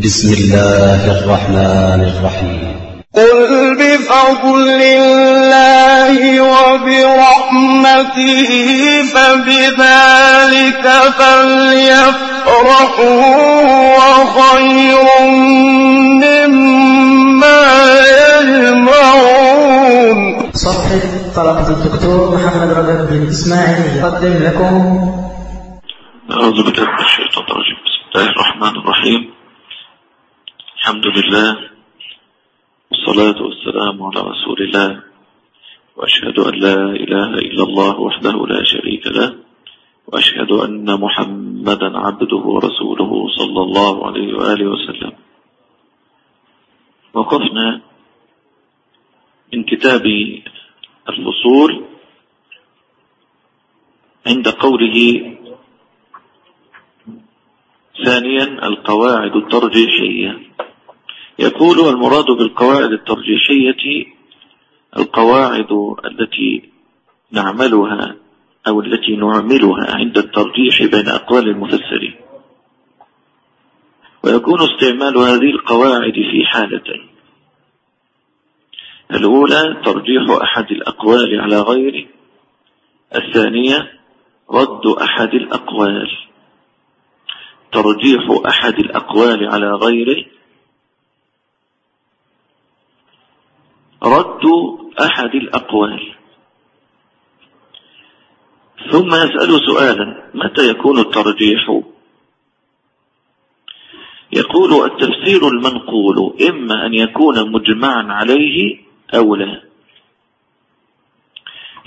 بسم الله الرحمن الرحيم. قل بفضل الله وبرحمته فبذلك فليفرحوا وخير مما يجمعون. صفحة طلبة الدكتور محمد رجب بن إسماعيل يقدم لكم. أعوذ بالله من الشيطان الرجيم. بسم الله الرحمن الرحيم. الحمد لله والصلاة والسلام على رسول الله وأشهد أن لا إله إلا الله وحده لا شريك له وأشهد أن محمدا عبده ورسوله صلى الله عليه وآله وسلم. وقفنا من كتاب الفصول عند قوله ثانيا القواعد الترجيحية. يقول المراد بالقواعد الترجيحية القواعد التي نعملها أو التي نعملها عند الترجيح بين أقوال المفسرين. ويكون استعمال هذه القواعد في حالتين الأولى ترجيح أحد الأقوال على غيره الثانية رد أحد الأقوال. ترجيح أحد الأقوال على غيره رد أحد الأقوال. ثم يسأل سؤالا متى يكون الترجيح؟ يقول التفسير المنقول إما أن يكون مجمعا عليه أو لا.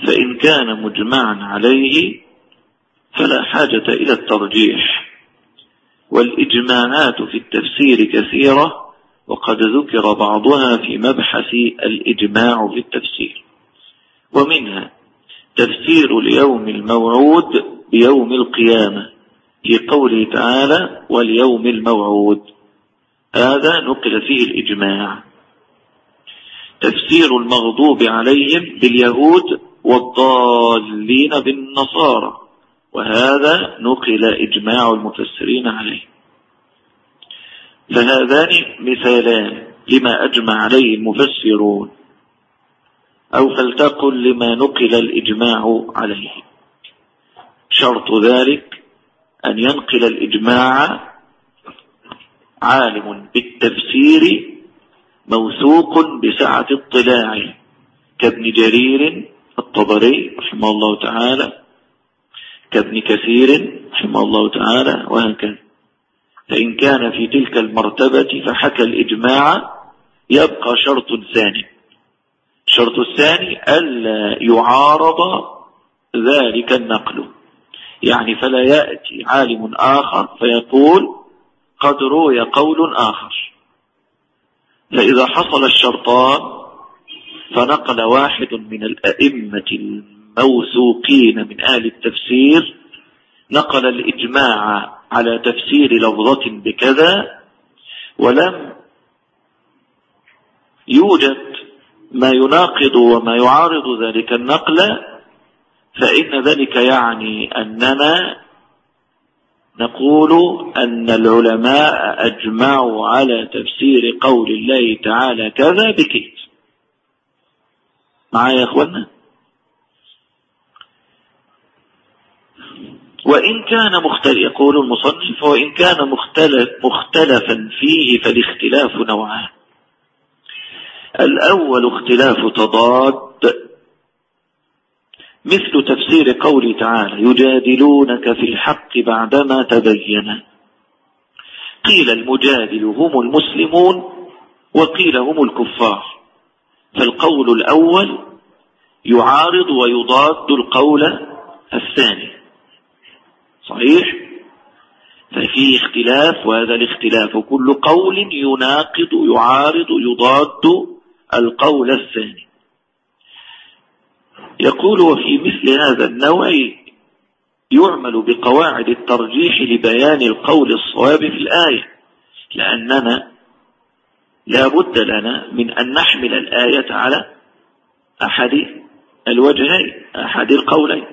فإن كان مجمعا عليه فلا حاجة إلى الترجيح. والإجماعات في التفسير كثيرة وقد ذكر بعضها في مبحث الإجماع في التفسير ومنها تفسير اليوم الموعود بيوم القيامة في قوله تعالى واليوم الموعود هذا نقل فيه الإجماع. تفسير المغضوب عليهم باليهود والضالين بالنصارى وهذا نقل إجماع المفسرين عليه. فهذان مثالان لما أجمع عليه المفسرون. أو فلتقل لما نقل الإجماع عليه. شرط ذلك أن ينقل الإجماع عالم بالتفسير موثوق بسعة اطلاعه كابن جرير الطبري رحمه الله تعالى كابن كثير رحمه الله تعالى وهكذا. فإن كان في تلك المرتبة فحكى الإجماع يبقى شرط ثاني. الشرط الثاني ألا يعارض ذلك النقل. يعني فلا يأتي عالم آخر فيقول قد روي قول آخر. فإذا حصل الشرطان فنقل واحد من الأئمة الموثوقين من أهل التفسير نقل الإجماع على تفسير لفظة بكذا ولم يوجد ما يناقض وما يعارض ذلك النقل فإن ذلك يعني أننا نقول أن العلماء أجمعوا على تفسير قول الله تعالى كذا بكذا. معايا يا أخوانا وإن كان مختلف يقول المصنف وإن كان مختلف مختلفا فيه فالاختلاف نوعان. الأول اختلاف تضاد. مثل تفسير قوله تعالى يجادلونك في الحق بعدما تبين. قيل المجادل هم المسلمون وقيل هم الكفار. فالقول الأول يعارض ويضاد القول الثاني. صحيح؟ ففي اختلاف وهذا الاختلاف كل قول يناقض يعارض يضاد القول الثاني. يقول وفي مثل هذا النوع يعمل بقواعد الترجيح لبيان القول الصواب في الآية لأننا لا بد لنا من أن نحمل الآية على أحد الوجهين أحد القولين.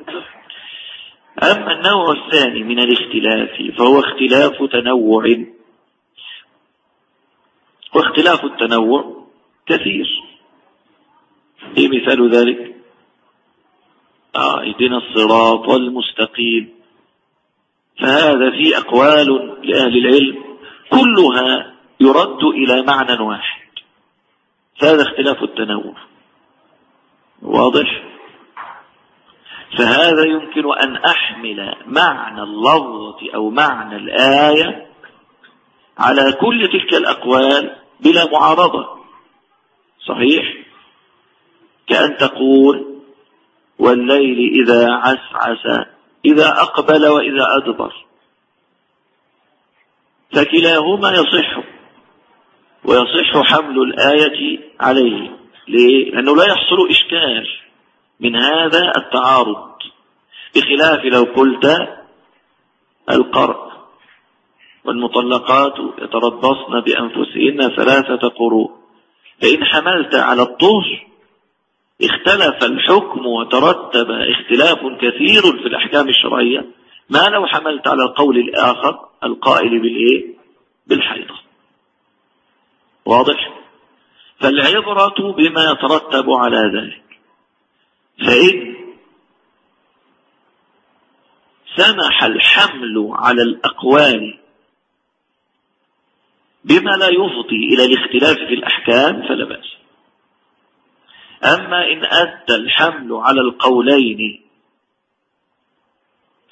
أما النوع الثاني من الاختلاف فهو اختلاف تنوع. واختلاف التنوع كثير. إيه مثال ذلك؟ آه اهدنا الصراط المستقيم. فهذا في أقوال لأهل العلم كلها يرد إلى معنى واحد. فهذا اختلاف التنوع. واضح؟ فهذا يمكن أن أحمل معنى اللفظة أو معنى الآية على كل تلك الأقوال بلا معارضة. صحيح؟ كأن تقول والليل إذا عسعس إذا أقبل وإذا أدبر. فكلاهما يصح ويصح حمل الآية عليه. ليه؟ لأنه لا يحصل إشكال. من هذا التعارض بخلاف لو قلت القرء والمطلقات يتربصن بأنفسهن ثلاثة قروء فإن حملت على الطهر اختلف الحكم وترتب اختلاف كثير في الأحكام الشرعية ما لو حملت على القول الآخر القائل بالإيه؟ بالحيضة واضح؟ فالعبرة بما يترتب على ذلك. فإن سمح الحمل على الأقوال بما لا يفضي إلى الاختلاف في الأحكام فلا بأس. أما إن أدى الحمل على القولين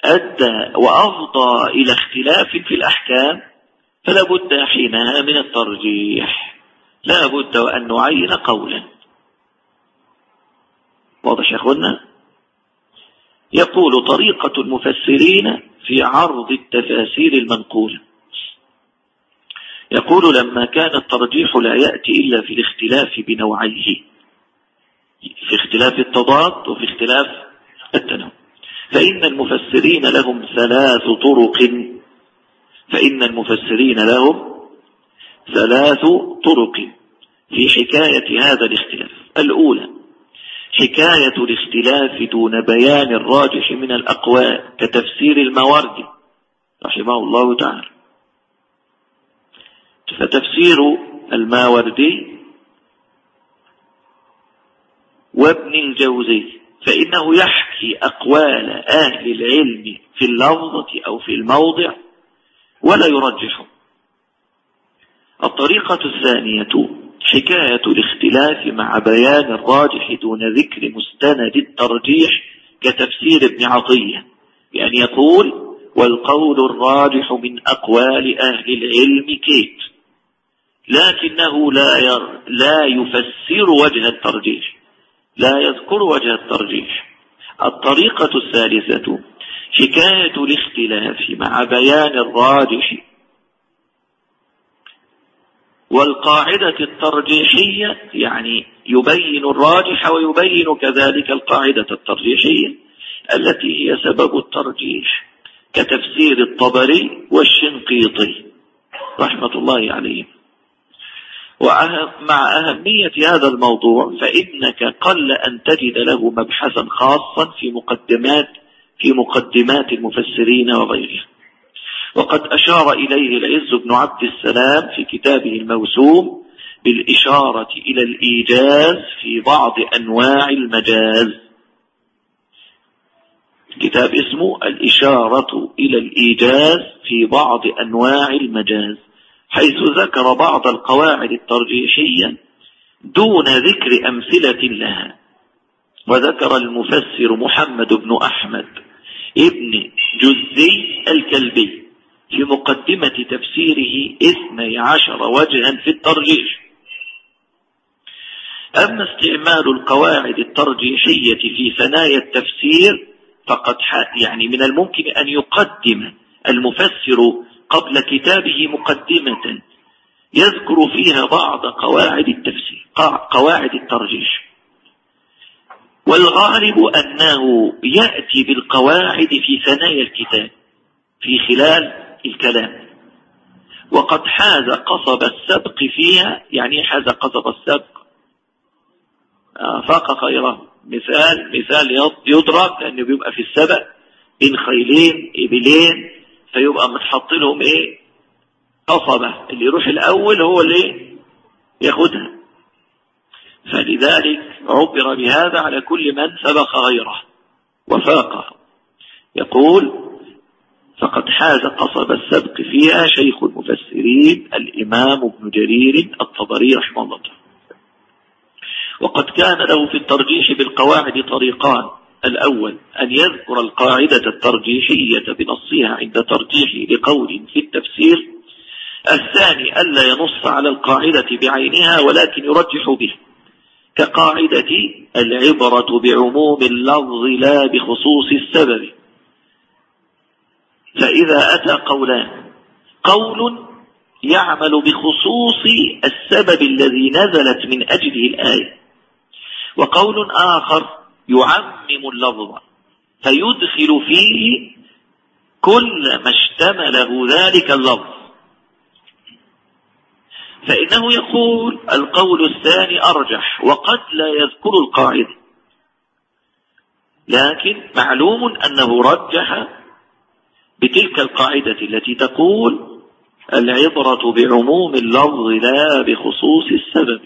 أدى وأفضى إلى اختلاف في الأحكام فلا بد حينها من الترجيح. لا بد وأن نعين قولا. واضح يا أخوانا يقول طريقة المفسرين في عرض التفاسير المنقولة. يقول لما كان الترجيح لا يأتي إلا في الاختلاف بنوعيه في اختلاف التضاد وفي اختلاف التنوع. فإن المفسرين لهم ثلاث طرق فإن المفسرين لهم ثلاث طرق في حكاية هذا الاختلاف. الأولى حكاية الاختلاف دون بيان الراجح من الأقوال كتفسير المواردي رحمه الله تعالى. فتفسير الماوردي وابن الجوزي فإنه يحكي أقوال أهل العلم في اللفظة أو في الموضع ولا يرجح الطريقة الثانية حكاية الاختلاف مع بيان الراجح دون ذكر مستند الترجيح كتفسير ابن عطية يعني يقول والقول الراجح من أقوال أهل العلم كيت لكنه لا, ير لا يفسر وجه الترجيح لا يذكر وجه الترجيح. الطريقة الثالثة حكاية الاختلاف مع بيان الراجح والقاعدة الترجيحية يعني يبين الراجح ويبين كذلك القاعدة الترجيحية التي هي سبب الترجيح كتفسير الطبري والشنقيطي رحمة الله عليهم. ومع أهمية هذا الموضوع فإنك قل أن تجد له مبحثا خاصا في مقدمات في مقدمات المفسرين وغيرها وقد أشار إليه العز بن عبد السلام في كتابه الموسوم بالإشارة إلى الإيجاز في بعض أنواع المجاز. كتاب اسمه الإشارة إلى الإيجاز في بعض أنواع المجاز حيث ذكر بعض القواعد الترجيحية دون ذكر أمثلة لها. وذكر المفسر محمد بن أحمد ابن جزي الكلبي. في مقدمة تفسيره اثني عشر وجها في الترجيح. أما استعمال القواعد الترجيحية في ثنايا التفسير فقد يعني من الممكن أن يقدم المفسر قبل كتابه مقدمة يذكر فيها بعض قواعد التفسير قواعد الترجيح. والغالب أنه يأتي بالقواعد في ثنايا الكتاب في خلال الكلام. وقد حاز قصب السبق فيها يعني حاز قصب السبق. آه، فاق خيره مثال مثال يضرب لأنه بيبقى في السبق. بين خيلين إبلين فيبقى متحط لهم إيه؟ قصبة. اللي يروح الأول هو اللي ياخدها. فلذلك عبر بهذا على كل من سبق غيره. وفاقه يقول فقد حاز قصب السبق فيها شيخ المفسرين الإمام ابن جرير الطبري رحمه الله وقد كان له في الترجيح بالقواعد طريقان. الأول أن يذكر القاعدة الترجيحية بنصها عند ترجيحه لقول في التفسير. الثاني ألا ينص على القاعدة بعينها ولكن يرجح به كقاعدة العبرة بعموم اللفظ لا بخصوص السبب. فإذا أتى قولان قول يعمل بخصوص السبب الذي نزلت من أجله الآية وقول آخر يعمم اللفظ فيدخل فيه كل ما اشتمله ذلك اللفظ. فإنه يقول القول الثاني أرجح وقد لا يذكر القاعدة لكن معلوم أنه رجح بتلك القاعدة التي تقول العبرة بعموم اللفظ لا بخصوص السبب.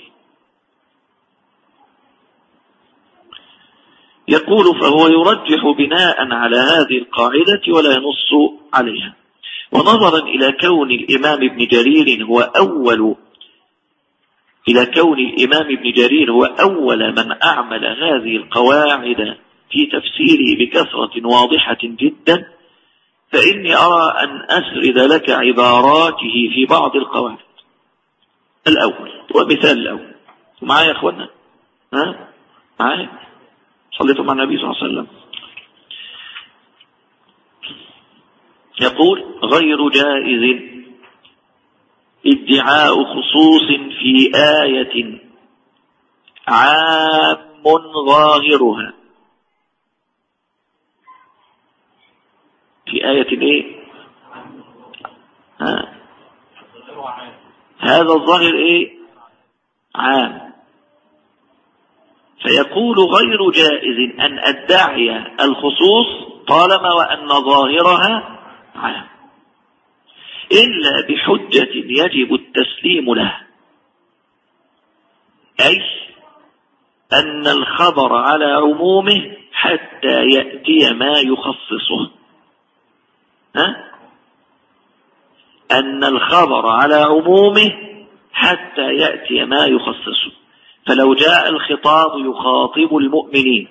يقول فهو يرجح بناء على هذه القاعدة ولا ينص عليها. ونظرا إلى كون الإمام ابن جرير هو أول إلى كون الإمام ابن جرير هو أول من أعمل هذه القواعد في تفسيره بكثرة واضحة جدا. فإني أرى أن أسرد لك عباراته في بعض القواعد الأول ومثال الأول. معايا يا أخوانا ها؟ معايا؟ صليتوا مع النبي صلى الله عليه وسلم. يقول غير جائز ادعاء خصوص في آية عام ظاهرها في آية إيه؟ ها؟ هذا الظاهر إيه؟ عام. فيقول غير جائز أن أدعي الخصوص طالما وأن ظاهرها عام. إلا بحجة يجب التسليم له. أي أن الخبر على عمومه حتى يأتي ما يخصصه. أن الخبر على عمومه حتى يأتي ما يخصصه فلو جاء الخطاب يخاطب المؤمنين.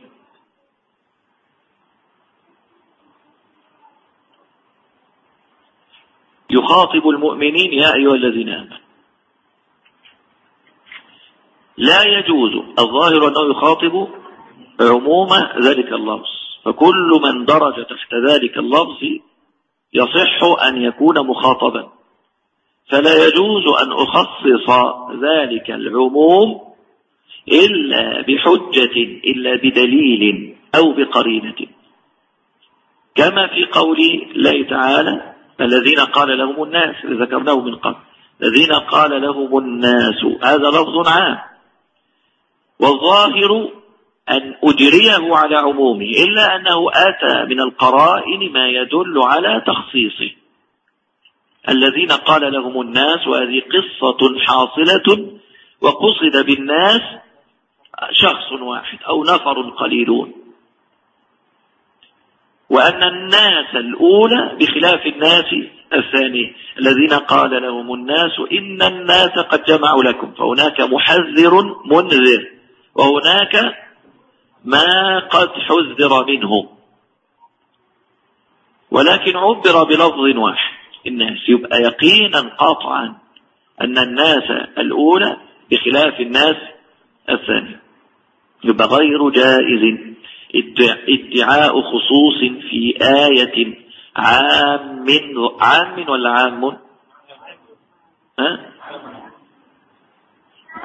يخاطب المؤمنين يا أيها الذين آمنوا. لا يجوز الظاهر أنه يخاطب عموم ذلك اللفظ. فكل من درج تحت ذلك اللفظ يصح أن يكون مخاطبا. فلا يجوز أن أخصص ذلك العموم إلا بحجة إلا بدليل أو بقرينة. كما في قول الله تعالى الذين قال لهم الناس ذكرناه من قبل الذين قال لهم الناس هذا لفظ عام. والظاهر أن أجريه على عمومه إلا أنه آتى من القرائن ما يدل على تخصيصه. الذين قال لهم الناس وهذه قصة حاصلة وقصد بالناس شخص واحد أو نفر قليلون. وأن الناس الأولى بخلاف الناس الثانية الذين قال لهم الناس إن الناس قد جمعوا لكم فهناك محذر منذر وهناك ما قد حذر منه ولكن عبر بلفظ واحد الناس يبقى يقينا قاطعا أن الناس الأولى بخلاف الناس الثانية يبقى غير جائز ادعاء خصوص في آية عام عام ولا عام؟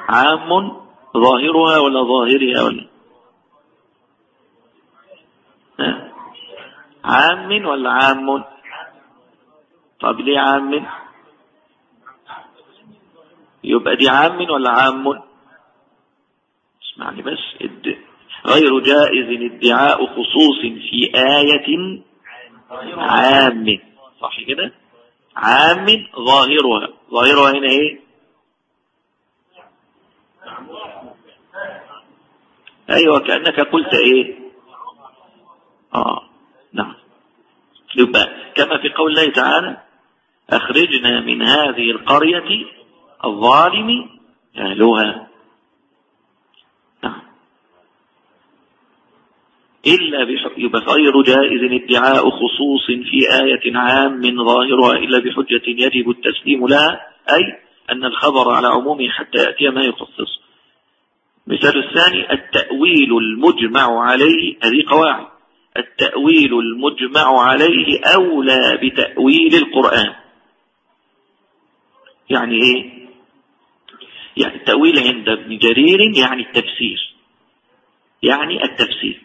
عام ظاهرها ولا ظاهرها ولا؟ عام ولا عام؟ طب ليه عام؟ يبقى دي عام ولا عام؟ اسمعني بس اد... غير جائز ادعاء خصوص في آية عام. صح كده؟ عام ظاهرها. ظاهرها هنا إيه؟ أيوه كأنك قلت إيه؟ آه نعم. يبقى كما في قول الله تعالى أخرجنا من هذه القرية الظالم أهلها. نعم. إلا يبقى غير جائز ادعاء خصوص في آية عام ظاهرها إلا بحجة يجب التسليم لها أي أن الخبر على عمومه حتى يأتي ما يخصص مثال الثاني التأويل المجمع عليه هذه قواعد. التأويل المجمع عليه أولى بتأويل القرآن. يعني إيه؟ يعني التأويل عند ابن جرير يعني التفسير. يعني التفسير.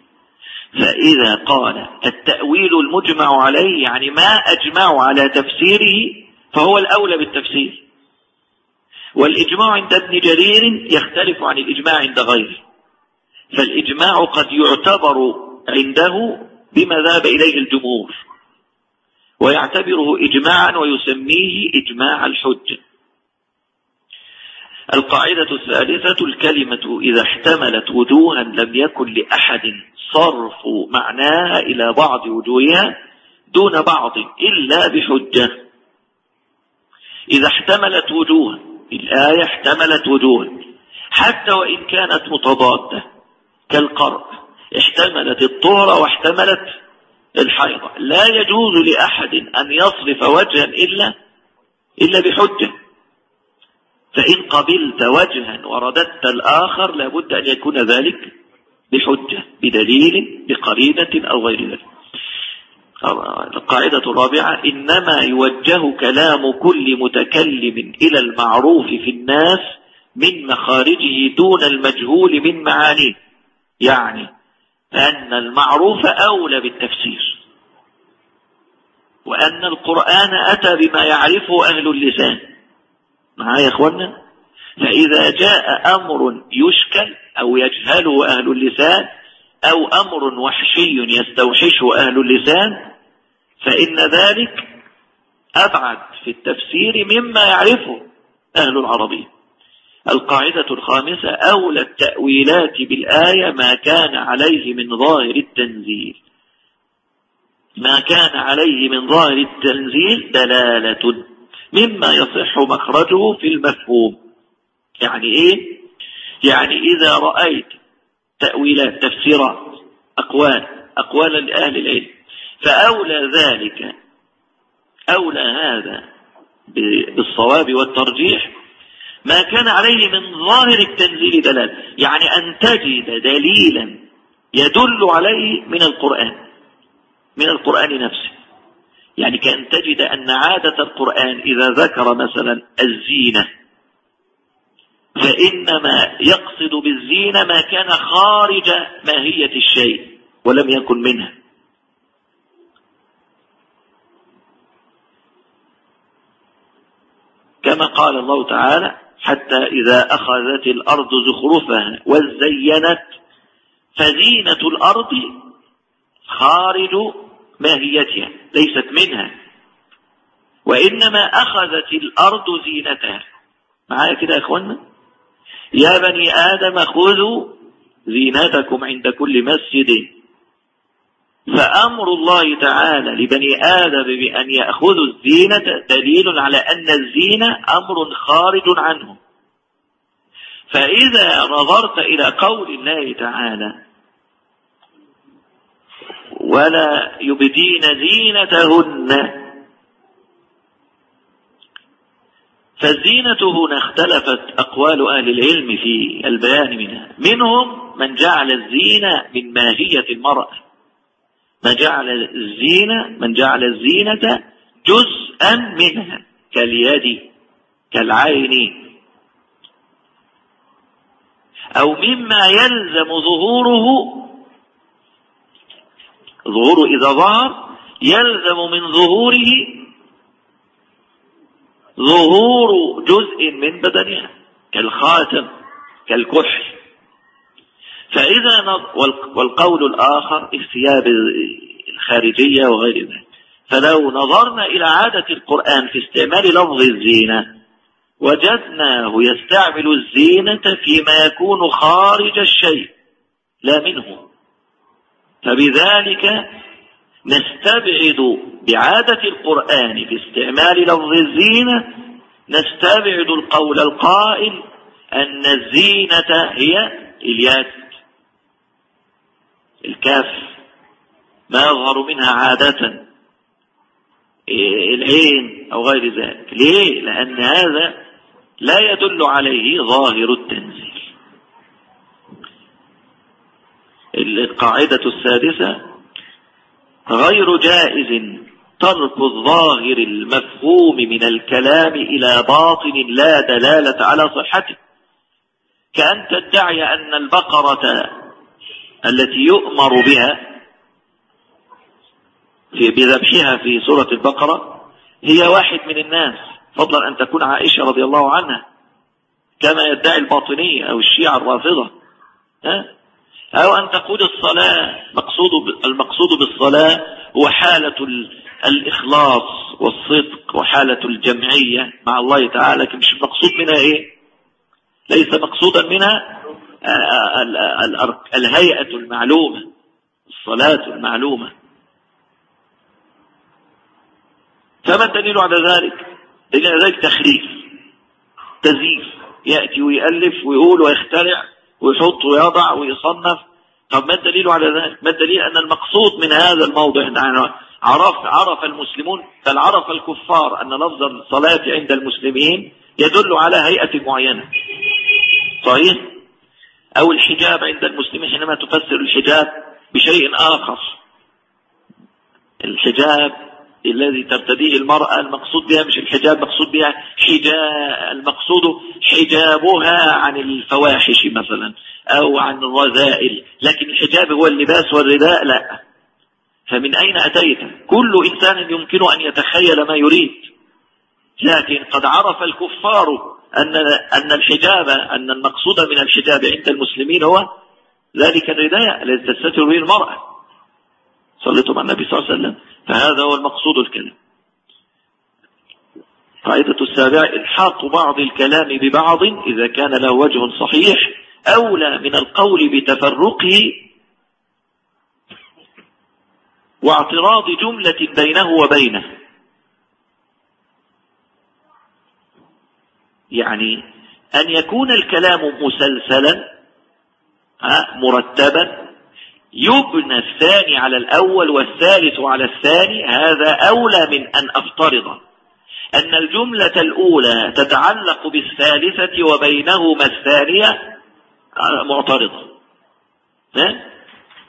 فإذا قال التأويل المجمع عليه يعني ما أجمع على تفسيره فهو الأولى بالتفسير. والإجماع عند ابن جرير يختلف عن الإجماع عند غيره. فالإجماع قد يعتبر عنده بما ذهب إليه الجمهور ويعتبره إجماعا ويسميه إجماع الحجة القاعدة الثالثة الكلمة إذا احتملت وجوها لم يكن لأحد صرف معناها إلى بعض وجوهها دون بعض إلا بحجة. إذا احتملت وجوها الآية احتملت وجوها حتى وإن كانت متضادة كالقرء. احتملت الطهر واحتملت الحيضة لا يجوز لأحد أن يصرف وجها إلا إلا بحجة. فإن قبلت وجها ورددت الآخر لابد أن يكون ذلك بحجة بدليل بقرينة أو غير ذلك. القاعدة الرابعة إنما يوجه كلام كل متكلم إلى المعروف في الناس من مخارجه دون المجهول من معانيه. يعني أن المعروف أولى بالتفسير. وأن القرآن أتى بما يعرفه أهل اللسان. معايا يا أخوانا؟ فإذا جاء أمر يشكل أو يجهله أهل اللسان أو أمر وحشي يستوحشه أهل اللسان فإن ذلك أبعد في التفسير مما يعرفه أهل العربية. القاعدة الخامسة أولى التأويلات بالآية ما كان عليه من ظاهر التنزيل. ما كان عليه من ظاهر التنزيل دلالة مما يصح مخرجه في المفهوم. يعني إيه؟ يعني إذا رأيت تأويلات تفسيرات أقوال أقوال لأهل العلم فأولى ذلك أولى هذا بالصواب والترجيح ما كان عليه من ظاهر التنزيل دلالة يعني أن تجد دليلا يدل عليه من القرآن. من القرآن نفسه. يعني كأن تجد أن عادة القرآن إذا ذكر مثلا الزينة. فإنما يقصد بالزينة ما كان خارج ماهية الشيء ولم يكن منها. كما قال الله تعالى حتى إذا أخذت الأرض زخرفها وزينت فزينة الأرض خارج ماهيتها ليست منها. وإنما أخذت الأرض زينتها. معايا كده يا أخوانا يا بني آدم خذوا زينتكم عند كل مسجد. فأمر الله تعالى لبني آدم بأن يأخذوا الزينة دليل على أن الزينة أمر خارج عنه فإذا نظرت إلى قول الله تعالى ولا يبدين زينتهن فالزينة هنا اختلفت أقوال أهل العلم في البيان منها. منهم من جعل الزينة من ماهية المرأة. من جعل الزينة من جعل الزينة جزءا منها كاليد كالعين أو مما يلزم ظهوره. ظهوره إذا ظهر يلزم من ظهوره ظهور جزء من بدنها كالخاتم كالكحل. فإذا والقول الآخر الثياب الخارجية وغير ذلك. فلو نظرنا إلى عادة القرآن في استعمال لفظ الزينة وجدناه يستعمل الزينة فيما يكون خارج الشيء لا منه. فبذلك نستبعد بعادة القرآن في استعمال لفظ الزينة نستبعد القول القائل أن الزينة هي اليد. الكاف ما يظهر منها عادة العين أو غير ذلك. ليه؟ لأن هذا لا يدل عليه ظاهر التنزيل. القاعدة السادسة غير جائز ترك الظاهر المفهوم من الكلام إلى باطن لا دلالة على صحته. كأن تدعي أن البقرة التي يؤمر بها في بذبحها في سورة البقرة هي واحد من الناس فضلا أن تكون عائشة رضي الله عنها كما يدعي الباطنية أو الشيعة الرافضة أو أن تقول الصلاة مقصود المقصود بالصلاة هو حالة الإخلاص والصدق وحالة الجمعية مع الله تعالى لكن مش المقصود منها إيه؟ ليس مقصودا منها الهيئة المعلومة الصلاة المعلومة. فما الدليل على ذلك؟ على ذلك تخريف تزييف. يأتي ويألف ويقول ويخترع ويحط ويضع ويصنف. طب ما الدليل على ذلك؟ ما الدليل أن المقصود من هذا الموضع عرف عرف المسلمون بل عرف الكفار أن لفظ الصلاة عند المسلمين يدل على هيئة معينة. صحيح؟ أو الحجاب عند المسلمين حينما تفسر الحجاب بشيء آخر. الحجاب الذي ترتديه المرأة المقصود بها مش الحجاب مقصود بها حجاب المقصود حجابها عن الفواحش مثلا أو عن الرذائل. لكن الحجاب هو اللباس والرداء؟ لا. فمن أين أتيت؟ كل إنسان يمكن أن يتخيل ما يريد. لكن قد عرف الكفار أن أن الحجاب أن المقصود من الحجاب عند المسلمين هو ذلك الرداء الذي تستتر به المرأة؟ صليتم على النبي صلى الله عليه وسلم. فهذا هو المقصود الكلام. قاعدة السابعة إلحاق بعض الكلام ببعض إذا كان له وجه صحيح أولى من القول بتفرقه واعتراض جملة بينه وبينه. يعني أن يكون الكلام مسلسلا مرتبا. يبنى الثاني على الأول والثالث على الثاني هذا أولى من أن أفترض أن الجملة الأولى تتعلق بالثالثة وبينهما الثانية معترضة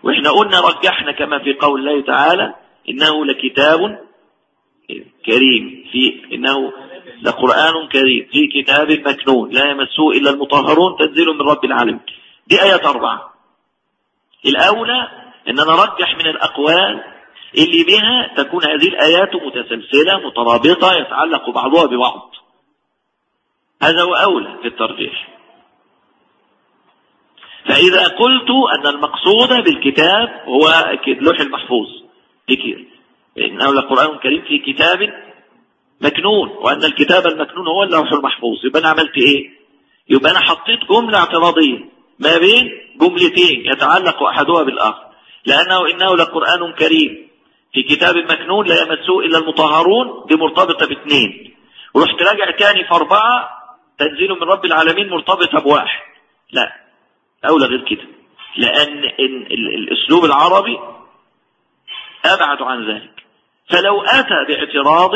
وإحنا قلنا رجحنا كما في قول الله تعالى إنه لكتاب كريم في إنه لقرآن كريم في كتاب مكنون لا يمسه إلا المطهرون تنزيل من رب العالمين. دي آية أربعة. الأولى أن نرجح من الأقوال اللي بها تكون هذه الآيات متسلسلة مترابطة يتعلق بعضها ببعض. هذا هو أولى في الترجيح. فإذا قلت أن المقصود بالكتاب هو اللوح المحفوظ. إنه لقرآن كريم في كتاب مكنون وأن الكتاب المكنون هو اللوح المحفوظ. يبقى أنا عملت إيه؟ يبقى أنا حطيت جملة اعتراضية. ما بين جملتين يتعلق أحدها بالآخر. لأنه إنه لقرآن كريم. في كتاب مكنون لا يمسه إلا المطهرون دي مرتبطة باثنين. ورحت راجع تاني في أربعة تنزيل من رب العالمين مرتبطة بواحد. لا أولى غير كده. لأن الأسلوب العربي أبعد عن ذلك. فلو أتى باعتراض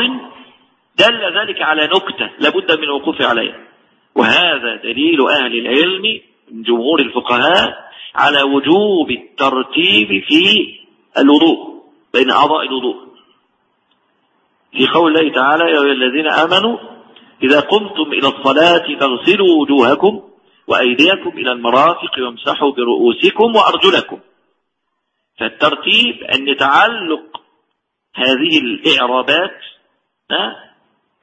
دل ذلك على نكتة لابد من الوقوف عليها. وهذا دليل أهل العلم من جمهور الفقهاء على وجوب الترتيب في الوضوء بين أعضاء الوضوء. في قول الله تعالى يا أيها الذين آمنوا إذا قمتم إلى الصلاة فاغسلوا وجوهكم وأيديكم إلى المرافق وامسحوا برؤوسكم وأرجلكم. فالترتيب أن يتعلق هذه الإعرابات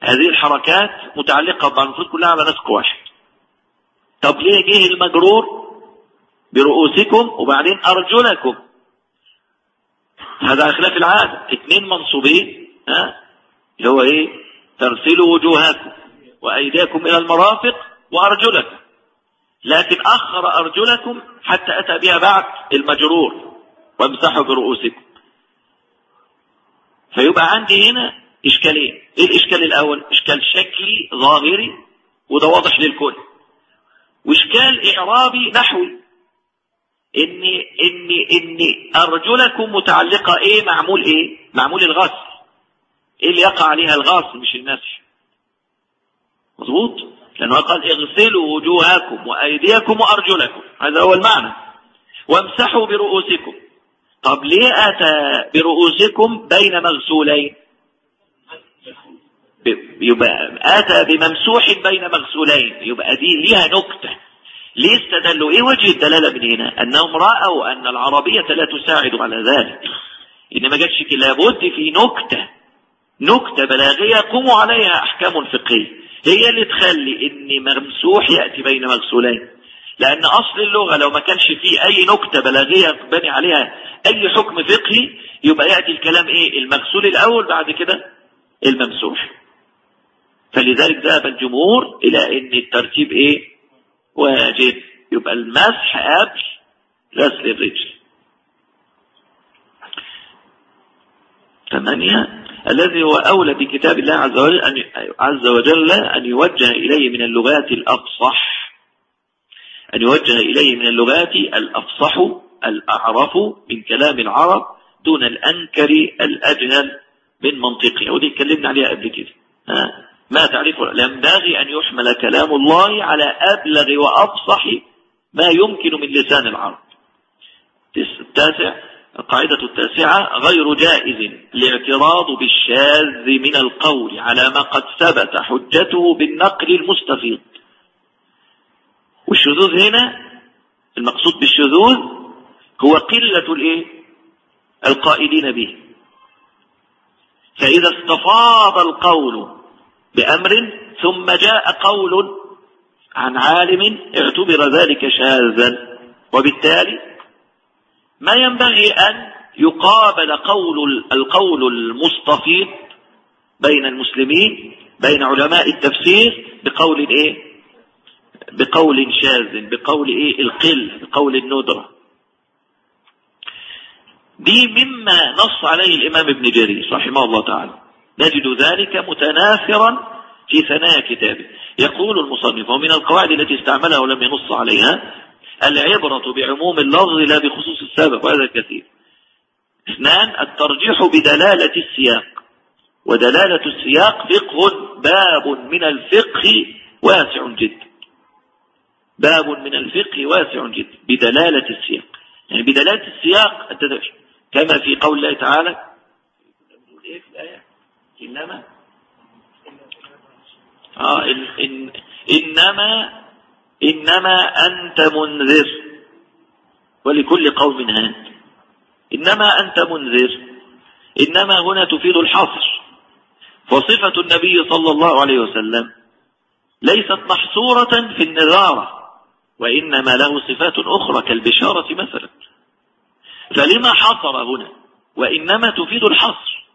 هذه الحركات متعلقة بالنصوص كلها على نسق واحد طب ليه جه المجرور برؤوسكم وبعدين أرجلكم؟ هذا خلاف العادة اثنين منصوبين ها؟ اللي هو إيه؟ ترسلوا وجوهكم وأيديكم إلى المرافق وأرجلكم. لكن أخر أرجلكم حتى أتى بها بعد المجرور وامسحوا برؤوسكم. فيبقى عندي هنا إشكالين إيه الإشكال الأول؟ إشكال شكلي ظاهري وده واضح للكل. وإشكال إعرابي نحوي. إن إن إن أرجلكم متعلقة إيه؟ معمول إيه؟ معمول الغسل إيه اللي يقع عليها الغسل مش المسح مظبوط؟ لأنه قال اغسلوا وجوهكم وأيديكم وأرجلكم. هذا هو المعنى. وامسحوا برؤوسكم. طب ليه أتى برؤوسكم بين مغسولين؟ يبقى أتى بممسوح بين مغسولين. يبقى دي ليها نكتة. ليه استدلوا؟ إيه وجه الدلالة من هنا؟ أنهم رأوا أن العربية لا تساعد على ذلك. إنما جاتش لابد في نكتة. نكتة بلاغية قوموا عليها أحكام فقهية. هي اللي تخلي إن ممسوح يأتي بين مغسولين. لأن أصل اللغة لو ما كانش فيه أي نكتة بلاغية بني عليها أي حكم فقهي يبقى يأتي الكلام إيه؟ المغسول الأول بعد كده الممسوح. فلذلك ذهب الجمهور إلى إن الترتيب إيه؟ واجب. يبقى المسح قبل غسل الرجل. ثمانية الذي هو أولى بكتاب الله عز وجل أن عز وجل أن يوجه إليه من اللغات الأفصح. أن يوجه إليه من اللغات الأفصح الأعرف من كلام العرب دون الأنكر الأجهل من منطقه. ودي اتكلمنا عليها قبل كده. ما تعرفه. ينبغي أن يحمل كلام الله على أبلغ وأفصح ما يمكن من لسان العرب. التاسع القاعدة التاسعة غير جائز الاعتراض بالشاذ من القول على ما قد ثبت حجته بالنقل المستفيض. والشذوذ هنا المقصود بالشذوذ هو قلة الإيه؟ القائلين به. فإذا استفاض القول بأمر ثم جاء قول عن عالم اعتبر ذلك شاذا. وبالتالي ما ينبغي أن يقابل قول القول المستفيض بين المسلمين بين علماء التفسير بقول إيه؟ بقول شاذ بقول إيه؟ القل بقول الندرة. دي مما نص عليه الإمام ابن جرير رحمه الله تعالى. نجد ذلك متناثرا في ثنايا كتابه. يقول المصنف ومن القواعد التي استعملها ولم ينص عليها العبرة بعموم اللفظ لا بخصوص السبب وهذا كثير. اثنان الترجيح بدلالة السياق. ودلالة السياق فقه باب من الفقه واسع جدا. باب من الفقه واسع جدا بدلالة السياق. يعني بدلالة السياق كما في قول الله تعالى إنما؟ آه إن إن إنما إنما أنت منذر. ولكل قوم هاد إنما أنت منذر. إنما هنا تفيد الحصر. فصفة النبي صلى الله عليه وسلم ليست محصورة في النذارة وإنما له صفات أخرى كالبشارة مثلا. فلما حصر هنا؟ وإنما تفيد الحصر.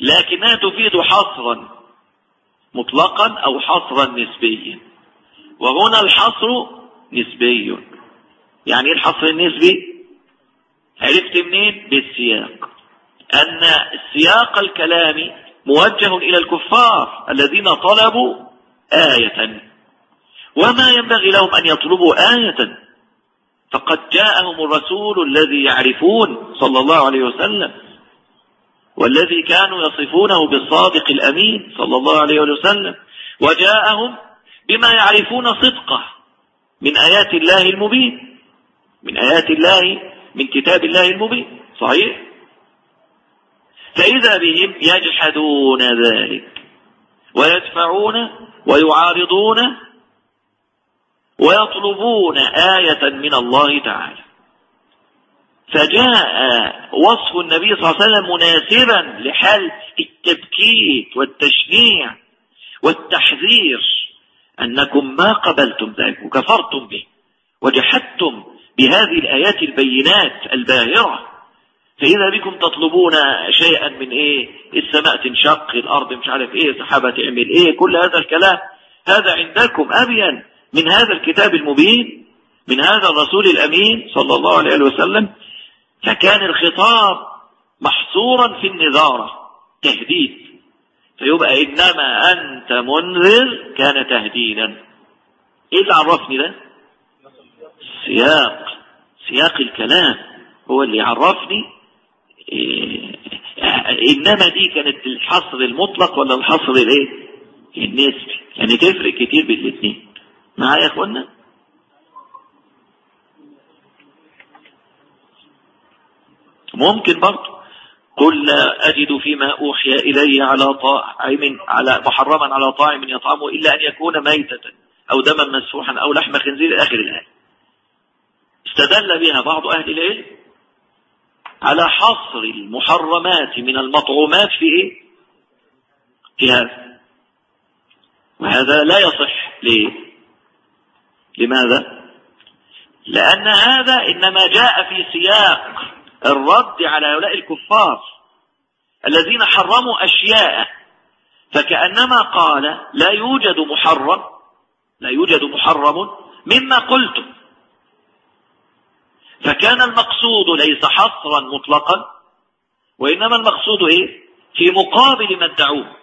لكنها تفيد حصرا مطلقا أو حصرا نسبيا. وهنا الحصر نسبي. يعني إيه الحصر النسبي؟ عرفت منين؟ بالسياق. أن السياق الكلامي موجه إلى الكفار الذين طلبوا آية. وما ينبغي لهم أن يطلبوا آية. فقد جاءهم الرسول الذي يعرفون صلى الله عليه وسلم. والذي كانوا يصفونه بالصادق الأمين صلى الله عليه وسلم وجاءهم بما يعرفون صدقه من آيات الله المبين من آيات الله من كتاب الله المبين صحيح؟ فإذا بهم يجحدون ذلك ويدفعون ويعارضون ويطلبون آية من الله تعالى. فجاء وصف النبي صلى الله عليه وسلم مناسبا لحال التبكيت والتشنيع والتحذير أنكم ما قبلتم ذلك وكفرتم به وجحدتم بهذه الآيات البينات الباهرة. فإذا بكم تطلبون شيئا من إيه؟ السماء تنشق الأرض مش عارف إيه سحابة تعمل إيه؟ كل هذا الكلام. هذا عندكم أبين من هذا الكتاب المبين من هذا الرسول الأمين صلى الله عليه وسلم. فكان الخطاب محصورا في النذارة تهديد. فيبقى إنما أنت منذر كان تهديدا. إيه اللي عرفني ده؟ سياق. سياق الكلام هو اللي عرفني إيه إنما دي كانت الحصر المطلق ولا الحصر الإيه؟ النسبي. يعني تفرق كتير بين الاثنين معايا يا إخوانا؟ ممكن برضه قل لا أجد فيما أوحي إلي على طاعم على محرما على طاعم يطعمه إلا أن يكون ميتة أو دما مسفوحا أو لحم خنزير آخر الآية استدل بها بعض أهل العلم على حصر المحرمات من المطعومات في إيه؟ في هذا وهذا لا يصح ليه؟ لماذا؟ لأن هذا إنما جاء في سياق الرد على هؤلاء الكفار الذين حرموا أشياء فكأنما قال لا يوجد محرم لا يوجد محرم مما قلتم. فكان المقصود ليس حصرا مطلقا وإنما المقصود إيه؟ في مقابل ما ادعوه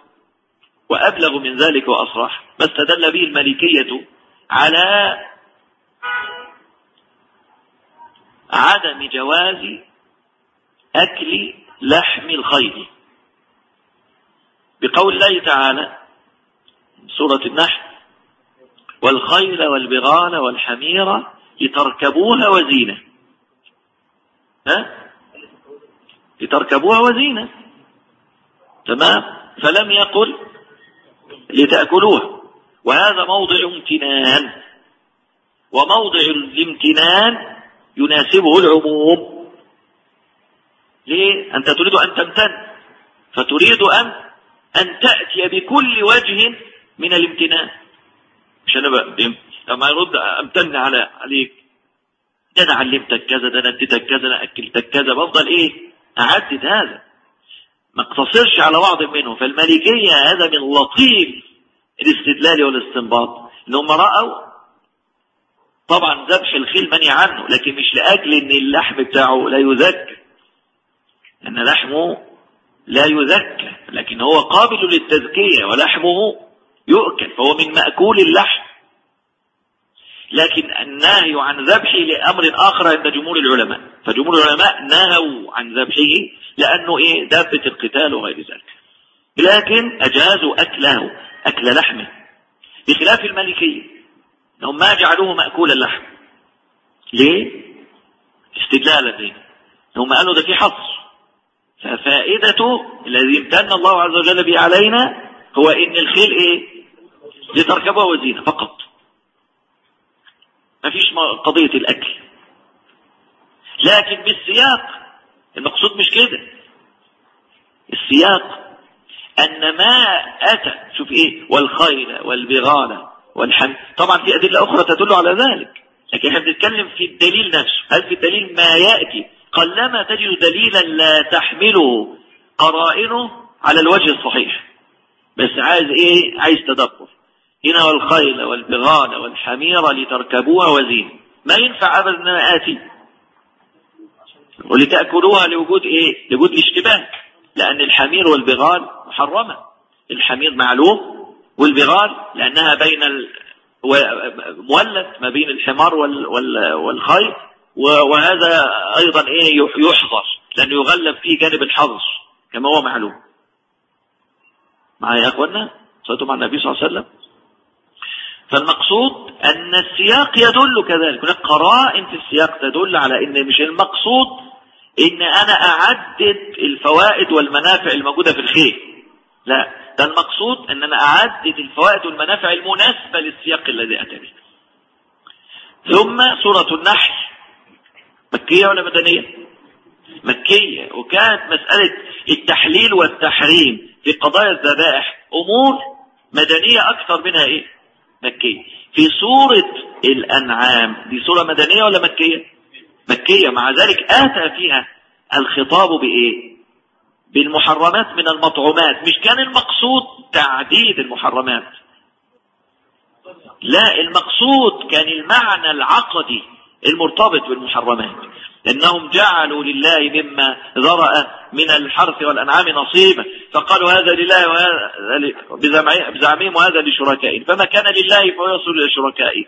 وأبلغ من ذلك وأصرح ما استدل به الملكية على عدم جواز أكل لحم الخيل. بقول الله تعالى سورة النحل والخيل والبغال والحمير لتركبوها وزينة. ها؟ لتركبوها وزينة. تمام؟ فلم يقل لتأكلوها. وهذا موضع امتنان. وموضع الامتنان يناسبه العموم. ليه؟ أنت تريد أن تمتن. فتريد أن أن تأتي بكل وجه من الامتنان. مش أنا لما يرد أمتن على عليك. ده أنا علمتك كذا ده أنا اديتك كذا أنا أكلتك كذا. بفضل إيه؟ أعدد هذا. ما اقتصرش على بعض منه فالملكية هذا من لطيف الاستدلال والاستنباط. إنهم رأوا. طبعا ذبح الخيل مني عنه لكن مش لأجل إن اللحم بتاعه لا يذكى أن لحمه لا يذكى لكن هو قابل للتذكية ولحمه يؤكل فهو من مأكول اللحم. لكن النهي عن ذبحه لأمر آخر عند جمهور العلماء فجمهور العلماء نهوا عن ذبحه لأنه إيه؟ دابة القتال وغير ذلك. لكن أجازوا أكله أكل لحمه. بخلاف المالكية أنهم ما جعلوه مأكول اللحم. ليه؟ استدلالا به هم قالوا ده في حصر ففائدته الذي امتن الله عز وجل به علينا هو إن الخيل إيه؟ لتركبها وزينة فقط. ما فيش قضية الأكل. لكن بالسياق المقصود مش كده. السياق أن ما أتى شوف إيه والخيل والبغال والحم طبعا في أدلة أخرى تدل على ذلك. لكن إحنا بنتكلم في الدليل نفسه. هل في الدليل ما يأتي قلما تجد دليلا لا تحمله قرائنه على الوجه الصحيح. بس عايز إيه؟ عايز تدبر. هنا والخيل والبغال والحمير لتركبوها وزين. ما ينفع ابدا ان أنا آتي. ولتأكلوها لوجود إيه؟ لوجود الاشتباه لأن الحمير والبغال محرمة. الحمير معلوم والبغال لأنها بين ال... مولد ما بين الحمار وال... وال... والخيل. وهذا أيضا إيه يحظر لأنه يغلب فيه جانب الحظر كما هو معلوم. معايا يا أخوانا صليتوا مع النبي صلى الله عليه وسلم؟ فالمقصود أن السياق يدل كذلك. هناك قرائن في السياق تدل على أن مش المقصود أن أنا أعدد الفوائد والمنافع الموجودة في الخير. لا ده المقصود أن أنا أعدد الفوائد والمنافع المناسبة للسياق الذي أتى به. ثم سورة النحل. مكية ولا مدنية؟ مكية وكانت مسألة التحليل والتحريم في قضايا الذبائح أمور مدنية أكثر منها إيه؟ مكية. في سورة الأنعام دي سورة مدنية ولا مكية؟ مكية. مع ذلك آتى فيها الخطاب بإيه؟ بالمحرمات من المطعومات. مش كان المقصود تعديد المحرمات. لا المقصود كان المعنى العقدي. المرتبط بالمحرمات إنهم جعلوا لله مما ذرأ من الحرث والأنعام نصيبا فقالوا هذا لله وهذا بزعمهم وهذا لشركائهم فما كان لله فهو يصل إلى شركائه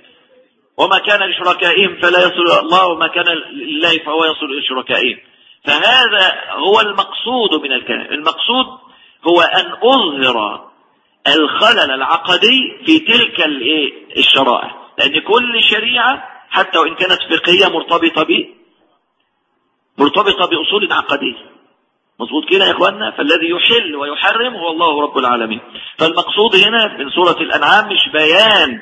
وما كان لشركائهم فلا يصل إلى الله وما كان لله فهو يصل إلى شركائهم. فهذا هو المقصود من الكلام المقصود هو أن أظهر الخلل العقدي في تلك الشرائع لأن كل شريعة حتى وإن كانت فقهيه مرتبطة به مرتبطة بأصول عقدية. مظبوط كده يا إخواننا؟ فالذي يحل ويحرم هو الله رب العالمين. فالمقصود هنا من سورة الأنعام مش بيان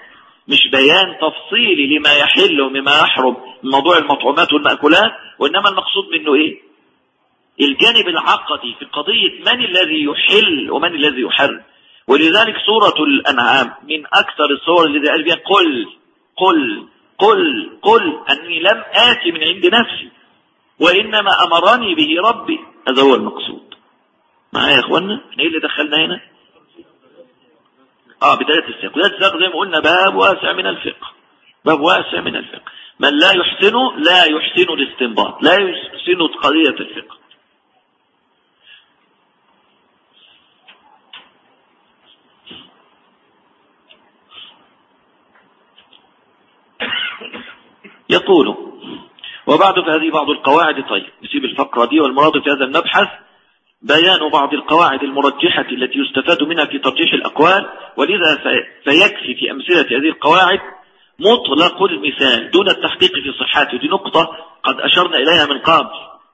مش بيان تفصيلي لما يحل ومما يحرم. من موضوع المطعومات والمأكولات وإنما المقصود منه إيه؟ الجانب العقدي في قضية من الذي يحل ومن الذي يحرم. ولذلك سورة الأنعام من أكثر الصور التي قال بها قل قل. قل قل أني لم آتي من عند نفسي وإنما أمرني به ربي. هذا هو المقصود. معايا يا إخوانا إيه اللي دخلنا هنا؟ آه بداية السياق بداية السياق زي ما قلنا باب واسع من الفقه. باب واسع من الفقه. من لا يحسن لا يحسن الاستنباط. لا يحسن قضية الفقه. يقول وبعد فهذه بعض القواعد طيب نسيب الفقرة دي والمراد في هذا المبحث. بيان بعض القواعد المرجحة التي يستفاد منها في ترجيح الأقوال ولذا فيكفي في أمثلة هذه القواعد مطلق المثال دون التحقيق في صحته دي نقطة قد أشرنا إليها من قبل.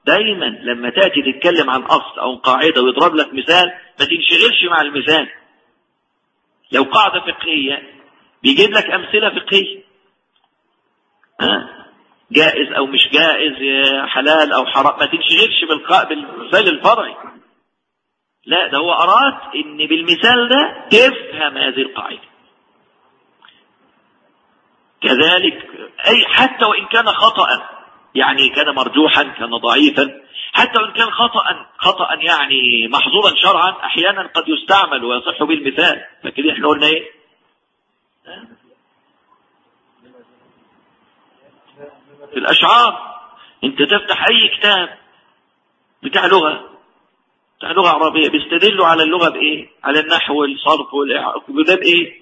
دايما لما تأتي تتكلم عن أصل أو قاعدة ويضرب لك مثال ما تنشغلش مع المثال. لو قاعدة فقهية بيجيب لك أمثلة فقهية. جائز أو مش جائز حلال أو حرام؟ ما تنشغلش بالمثال الفرعي. لا ده هو أراد إن بالمثال ده تفهم هذه القاعدة. كذلك أي حتى وإن كان خطا يعني كان مرجوحا كان ضعيفا حتى وإن كان خطا خطا يعني محظورا شرعا أحيانا قد يستعمل ويصح به المثال لكن إحنا قلنا إيه؟ في الأشعار. أنت تفتح أي كتاب بتاع لغة بتاع لغة عربية بيستدلوا على اللغة بإيه؟ على النحو والصرف والإعراب. ده بإيه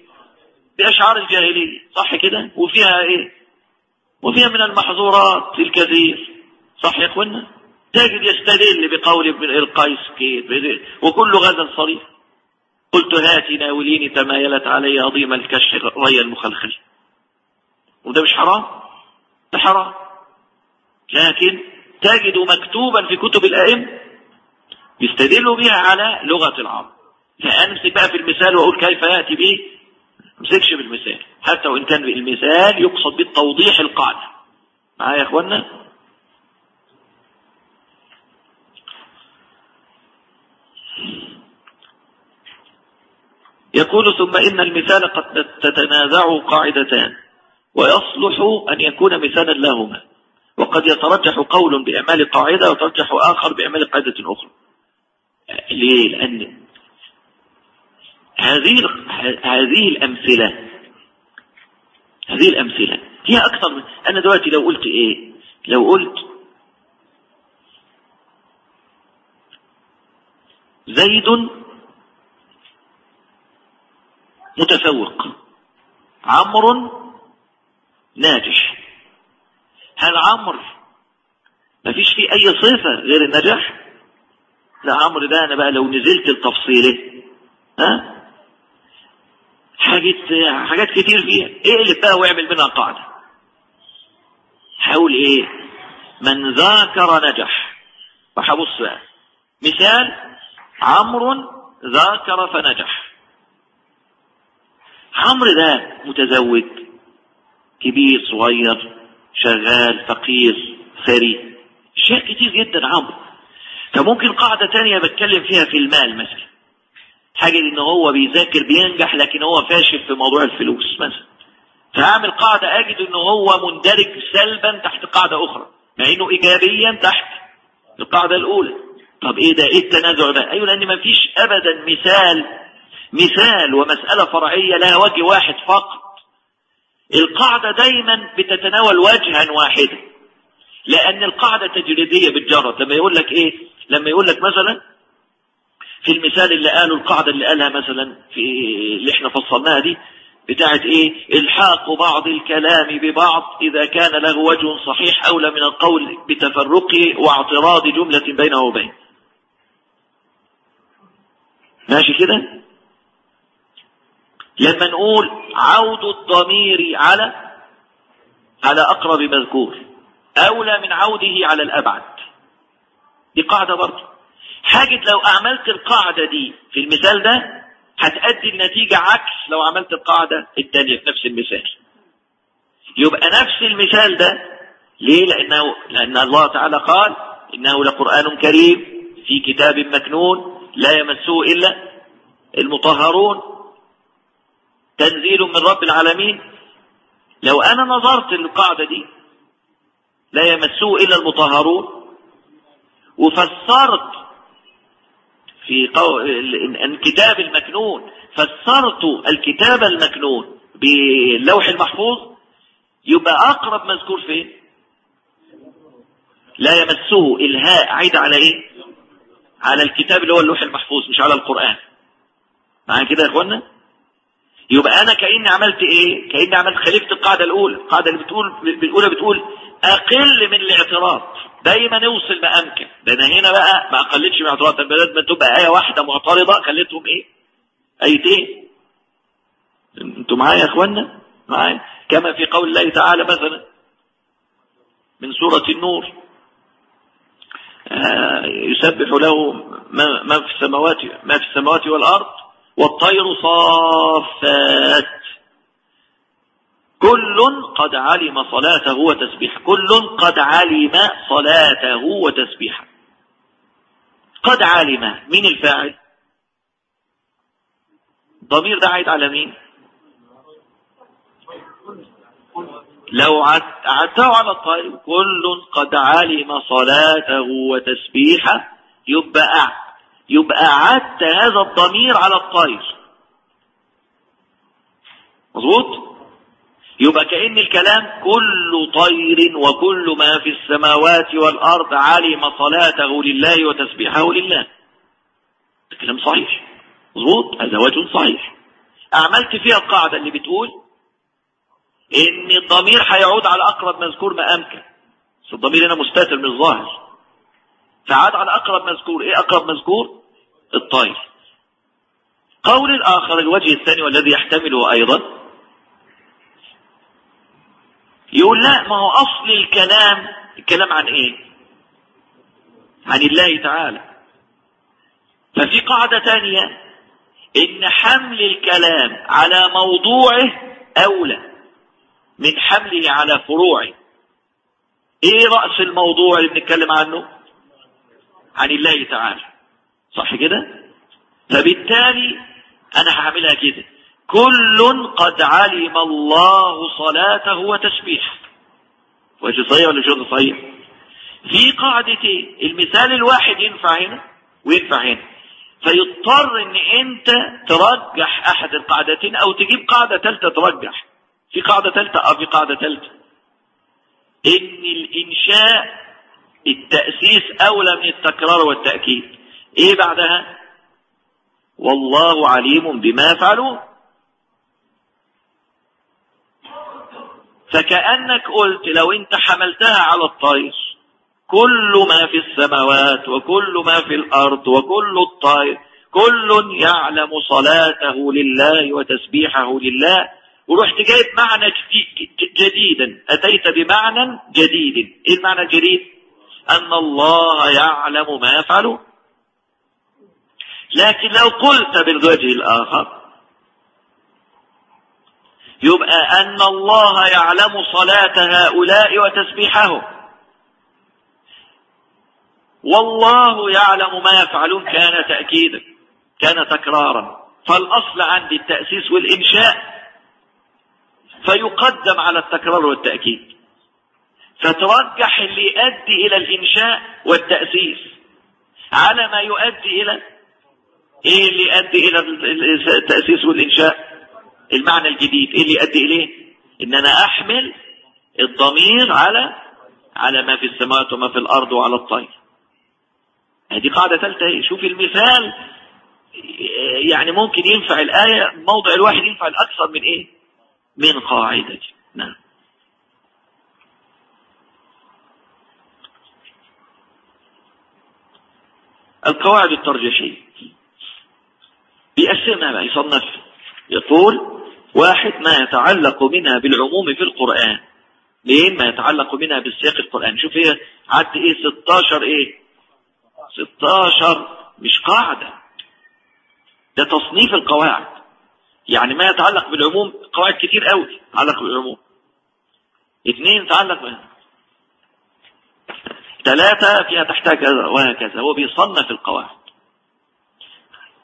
بأشعار الجاهلية. صح كده؟ وفيها إيه؟ وفيها من المحظورات الكثير. صح يا اخوانا تجد يستدل بقول ابن القيس كيف؟ وكل غدا صريح. قلت هاتي ناوليني تمايلت علي عظيم الكشف ري المخلخل. وده مش حرام؟ حرام لكن تجد مكتوبا في كتب الأئمة يستدلوا بها على لغة العرب. فأمسك بقى في المثال وأقول كيف يأتي به أمسكش بالمثال. حتى وإن كان المثال يقصد بالتوضيح القاعدة. معايا يا أخوانا يقول ثم إن المثال قد تتنازع قاعدتان. ويصلح أن يكون مثالا لهما. وقد يترجح قول بإعمال قاعدة ويترجح آخر بإعمال قاعدة أخرى. ليه؟ لأن هذه هذه الأمثلة هذه الأمثلة هي أكثر من أنا دلوقتي لو قلت إيه؟ لو قلت زيد متفوق عمرو ناجح. هل عمرو ما فيش فيه أي صفة غير النجاح؟ لا عمرو ده أنا بقى لو نزلت التفصيله ها؟ حاجات حاجات كتير فيها. اقلب بقى واعمل منها قاعدة؟ حاول إيه؟ من ذاكر نجح. فحبص بقى. مثال عمرو ذاكر فنجح. عمرو ده متزوج. كبير صغير شغال فقير ثري شيء كتير جدا عمرو. فممكن قاعدة تانية بتكلم فيها في المال مثلا. حاجة إن هو بيذاكر بينجح لكن هو فاشل في موضوع الفلوس مثلا. فأعمل قاعدة أجد إن هو مندرج سلبا تحت قاعدة أخرى مع إنه ايجابيا تحت القاعدة الأولى. طب إيه ده؟ إيه التنازع ده؟ أيوه لأن ما فيش ابدا مثال مثال ومسألة فرعية لها وجه واحد فقط. القاعدة دايما بتتناول وجها واحدا. لأن القاعدة تجريدية بالجرد. لما يقول لك إيه؟ لما يقول لك مثلا في المثال اللي قاله القاعدة اللي قالها مثلا في اللي إحنا فصلناها دي بتاعت إيه؟ إلحاق بعض الكلام ببعض إذا كان له وجه صحيح اولى من القول بتفرقه واعتراض جملة بينه وبين. ماشي كده؟ لما نقول عود الضمير على على أقرب مذكور أولى من عوده على الأبعد. دي قاعدة برضه. حاجة لو أعملت القاعدة دي في المثال ده هتأدي النتيجة عكس لو عملت القاعدة الثانية في نفس المثال. يبقى نفس المثال ده ليه؟ لأنه لأن الله تعالى قال إنه لقرآن كريم في كتاب مكنون لا يمسه إلا المطهرون. تنزيل من رب العالمين. لو أنا نظرت للقاعدة دي لا يمسه إلا المطهرون. وفسرت في الكتاب المكنون فسرت الكتاب المكنون باللوح المحفوظ يبقى أقرب مذكور فين؟ لا يمسه إلهاء عيد على إيه؟ على الكتاب اللي هو اللوح المحفوظ مش على القرآن. معايا كده يا اخوانا يبقى أنا كأني عملت إيه؟ كأني عملت خليفة القاعدة الاولى القاعدة اللي بتقول الأولى بتقول أقل من الاعتراض. دايما نوصل ما أمكن. ده أنا هنا بقى ما اقلتش من اعتراض البلد ما تبقى آية واحدة معترضة خليتهم إيه؟ ايتين أنتوا معايا يا اخوانا معايا. كما في قول الله تعالى مثلا من سورة النور. آه يسبح له ما في السماوات ما في السماوات والأرض. والطير صافات. كل قد علم صلاته وتسبيحه. كل قد علم صلاته وتسبيحه. قد علم. مين الفاعل؟ ضمير ده عايد على مين؟ لو عدته على الطائر. كل قد علم صلاته وتسبيحه. يبقى يبقى عدت هذا الضمير على الطائر مظبوط؟ يبقى كأن الكلام كل طير وكل ما في السماوات والأرض علم صلاته لله وتسبيحه لله. الكلام صحيح. مظبوط؟ هذا وجه صحيح. أعملت فيها القاعدة اللي بتقول إن الضمير هيعود على أقرب مذكور ما أمكن. الضمير هنا مستتر من الظاهر فعاد على أقرب مذكور. إيه أقرب مذكور؟ الطير. قول الآخر الوجه الثاني والذي يحتمله أيضا. يقول لا ما هو أصل الكلام الكلام عن إيه؟ عن الله تعالى. ففي قاعدة تانية إن حمل الكلام على موضوعه أولى من حمله على فروعه. إيه رأس الموضوع اللي بنتكلم عنه؟ عن الله تعالى. صح كده؟ فبالتالي أنا هعملها كده. كل قد علم الله صلاته وتسبيحه. وجه صحيح ولا مش صحيح؟ في قاعدتين. المثال الواحد ينفع هنا وينفع هنا. فيضطر إن أنت ترجح أحد القاعدتين أو تجيب قاعدة ثالثة ترجح. في قاعدة ثالثة؟ أو في قاعدة ثالثة. إن الإنشاء التأسيس أولى من التكرار والتأكيد. إيه بعدها؟ والله عليم بما يفعلون فكأنك قلت لو أنت حملتها على الطير كل ما في السماوات وكل ما في الأرض وكل الطير كل يعلم صلاته لله وتسبيحه لله. ورحت جايب معنى جديدا. أتيت بمعنى جديد إيه المعنى الجديد؟ أن الله يعلم ما يفعله لكن لو قلت بالوجه الآخر يبقى أن الله يعلم صلاة هؤلاء وتسبيحهم. والله يعلم ما يفعلون كان تأكيدا كان تكرارا. فالأصل عندي التأسيس والإنشاء فيقدم على التكرار والتأكيد. فترجح اللي يؤدي إلى الإنشاء والتأسيس. على ما يؤدي إلى إيه اللي يؤدي إلى التأسيس والإنشاء؟ المعنى الجديد. إيه اللي يؤدي إليه؟ إن أنا أحمل الضمير على على ما في السماوات وما في الأرض وعلى الطير. هذه قاعدة ثالثة إيه؟ شوف المثال يعني ممكن ينفع الآية موضع الواحد ينفع الأكثر من إيه؟ من قاعدة. نعم. القواعد الترجيحية. بيقسمها بقى يصنف يقول واحد ما يتعلق منها بالعموم في القرآن. لين ما يتعلق منها بالسياق القرآن؟ شوف هي عدت إيه؟ 16 إيه؟ 16 مش قاعدة. ده تصنيف القواعد. يعني ما يتعلق بالعموم قواعد كتير قوي يتعلق بالعموم. اثنين يتعلق بها. ثلاثة فيها تحتاج كذا وهكذا. هو بيصنف القواعد.